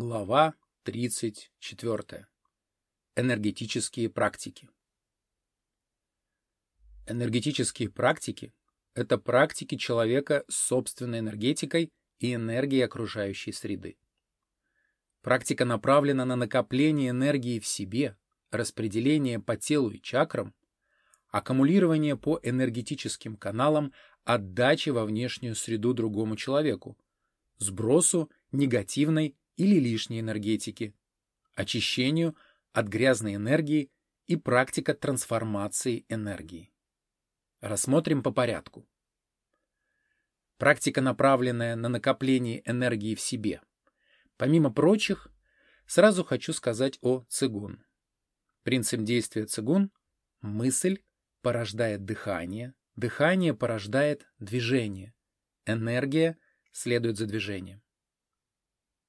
Глава 34. Энергетические практики. Энергетические практики – это практики человека с собственной энергетикой и энергией окружающей среды. Практика направлена на накопление энергии в себе, распределение по телу и чакрам, аккумулирование по энергетическим каналам отдачи во внешнюю среду другому человеку, сбросу негативной или лишней энергетики, очищению от грязной энергии и практика трансформации энергии. Рассмотрим по порядку. Практика, направленная на накопление энергии в себе. Помимо прочих, сразу хочу сказать о цигун. Принцип действия цигун – мысль порождает дыхание, дыхание порождает движение, энергия следует за движением.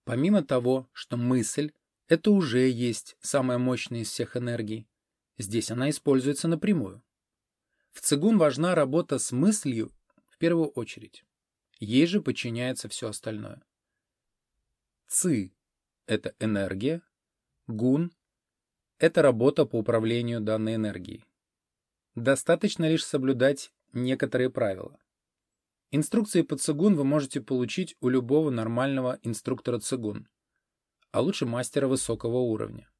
Помимо того, что мысль — это уже есть самая мощная из всех энергий, здесь она используется напрямую. В цигун важна работа с мыслью в первую очередь. Ей же подчиняется все остальное. Ци — это энергия, гун — это работа по управлению данной энергией. Достаточно лишь соблюдать некоторые правила. Инструкции по цигун вы можете получить у любого нормального инструктора цигун, а лучше мастера высокого уровня.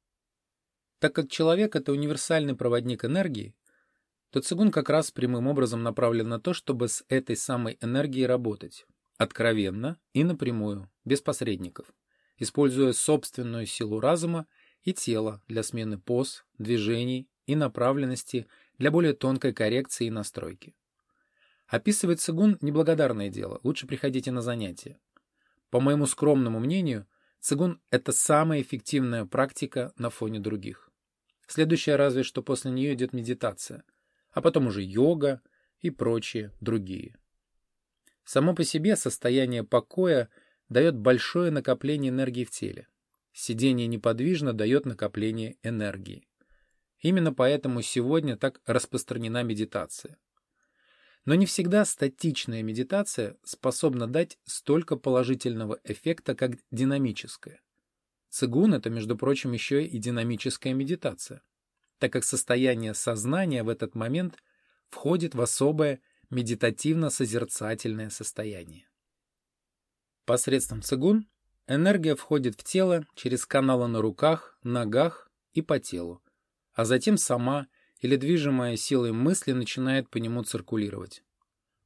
Так как человек — это универсальный проводник энергии, то цигун как раз прямым образом направлен на то, чтобы с этой самой энергией работать, откровенно и напрямую, без посредников, используя собственную силу разума и тела для смены поз, движений и направленности для более тонкой коррекции и настройки. Описывать цигун – неблагодарное дело, лучше приходите на занятия. По моему скромному мнению, цигун – это самая эффективная практика на фоне других. Следующая разве что после нее идет медитация, а потом уже йога и прочие другие. Само по себе состояние покоя дает большое накопление энергии в теле. Сидение неподвижно дает накопление энергии. Именно поэтому сегодня так распространена медитация. Но не всегда статичная медитация способна дать столько положительного эффекта, как динамическая. Цигун — это, между прочим, еще и динамическая медитация, так как состояние сознания в этот момент входит в особое медитативно-созерцательное состояние. Посредством цигун энергия входит в тело через каналы на руках, ногах и по телу, а затем сама – или движимая силой мысли начинает по нему циркулировать,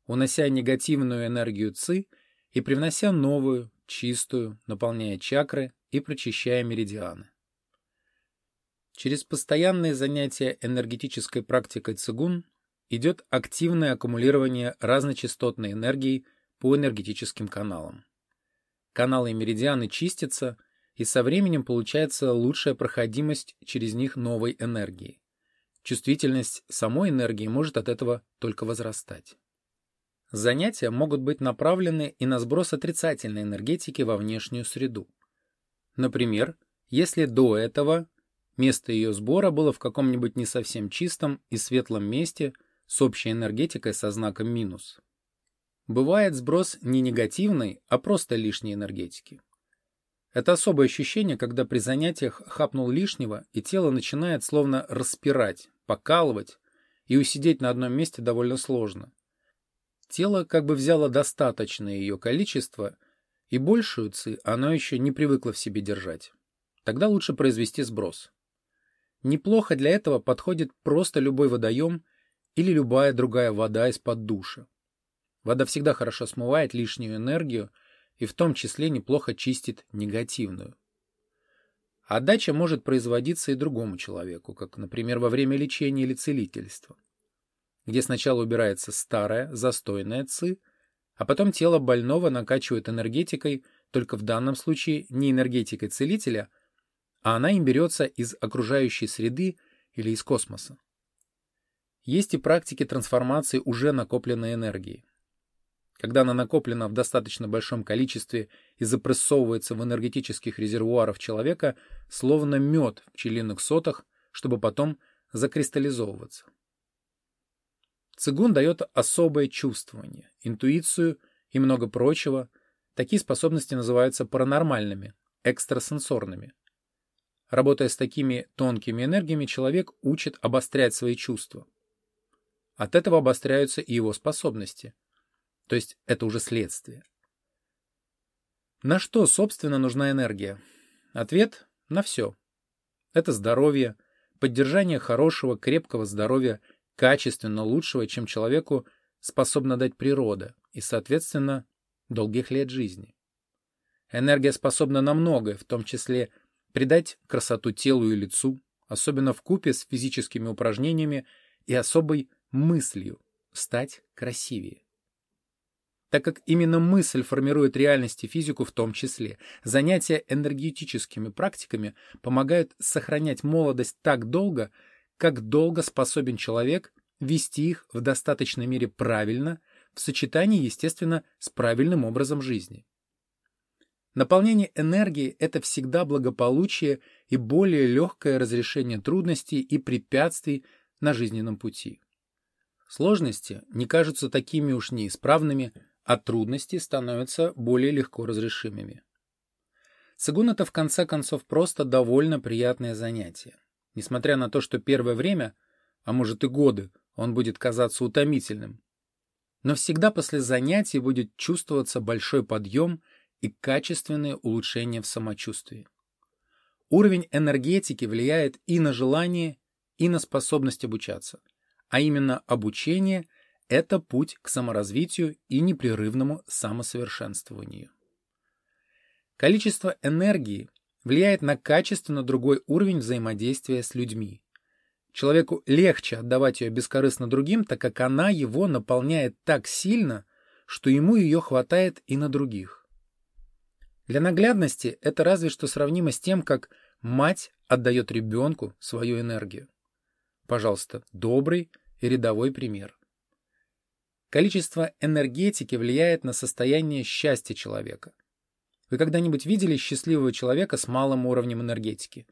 унося негативную энергию ЦИ и привнося новую, чистую, наполняя чакры и прочищая меридианы. Через постоянные занятия энергетической практикой цигун идет активное аккумулирование разночастотной энергии по энергетическим каналам. Каналы и меридианы чистятся, и со временем получается лучшая проходимость через них новой энергии. Чувствительность самой энергии может от этого только возрастать. Занятия могут быть направлены и на сброс отрицательной энергетики во внешнюю среду. Например, если до этого место ее сбора было в каком-нибудь не совсем чистом и светлом месте с общей энергетикой со знаком минус. Бывает сброс не негативной, а просто лишней энергетики. Это особое ощущение, когда при занятиях хапнул лишнего, и тело начинает словно распирать, покалывать, и усидеть на одном месте довольно сложно. Тело как бы взяло достаточное ее количество, и большую ци оно еще не привыкло в себе держать. Тогда лучше произвести сброс. Неплохо для этого подходит просто любой водоем или любая другая вода из-под душа. Вода всегда хорошо смывает лишнюю энергию и в том числе неплохо чистит негативную. Отдача может производиться и другому человеку, как, например, во время лечения или целительства, где сначала убирается старая, застойная ци, а потом тело больного накачивает энергетикой, только в данном случае не энергетикой целителя, а она им берется из окружающей среды или из космоса. Есть и практики трансформации уже накопленной энергии. Когда она накоплена в достаточно большом количестве и запрессовывается в энергетических резервуарах человека, словно мед в пчелиных сотах, чтобы потом закристаллизовываться. Цигун дает особое чувствование, интуицию и много прочего. Такие способности называются паранормальными, экстрасенсорными. Работая с такими тонкими энергиями, человек учит обострять свои чувства. От этого обостряются и его способности. То есть это уже следствие. На что, собственно, нужна энергия? Ответ – на все. Это здоровье, поддержание хорошего, крепкого здоровья, качественно лучшего, чем человеку способна дать природа, и, соответственно, долгих лет жизни. Энергия способна на многое, в том числе придать красоту телу и лицу, особенно в купе с физическими упражнениями и особой мыслью стать красивее. Так как именно мысль формирует реальность и физику в том числе, занятия энергетическими практиками помогают сохранять молодость так долго, как долго способен человек вести их в достаточной мере правильно, в сочетании, естественно, с правильным образом жизни. Наполнение энергии – это всегда благополучие и более легкое разрешение трудностей и препятствий на жизненном пути. Сложности не кажутся такими уж неисправными, а трудности становятся более легко разрешимыми. Цигун – это в конце концов просто довольно приятное занятие. Несмотря на то, что первое время, а может и годы, он будет казаться утомительным. Но всегда после занятий будет чувствоваться большой подъем и качественное улучшение в самочувствии. Уровень энергетики влияет и на желание, и на способность обучаться. А именно обучение – это путь к саморазвитию и непрерывному самосовершенствованию. Количество энергии влияет на качественно другой уровень взаимодействия с людьми. Человеку легче отдавать ее бескорыстно другим, так как она его наполняет так сильно, что ему ее хватает и на других. Для наглядности это разве что сравнимо с тем, как мать отдает ребенку свою энергию. Пожалуйста, добрый и рядовой пример. Количество энергетики влияет на состояние счастья человека. Вы когда-нибудь видели счастливого человека с малым уровнем энергетики?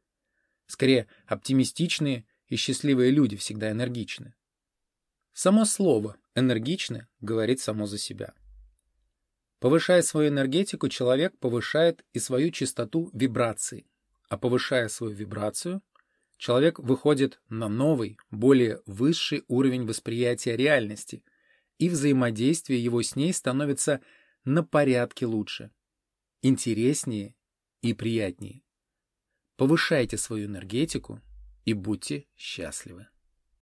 Скорее, оптимистичные и счастливые люди всегда энергичны. Само слово «энергичны» говорит само за себя. Повышая свою энергетику, человек повышает и свою частоту вибраций, а повышая свою вибрацию, человек выходит на новый, более высший уровень восприятия реальности, и взаимодействие его с ней становится на порядке лучше, интереснее и приятнее. Повышайте свою энергетику, и будьте счастливы.